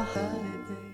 holiday.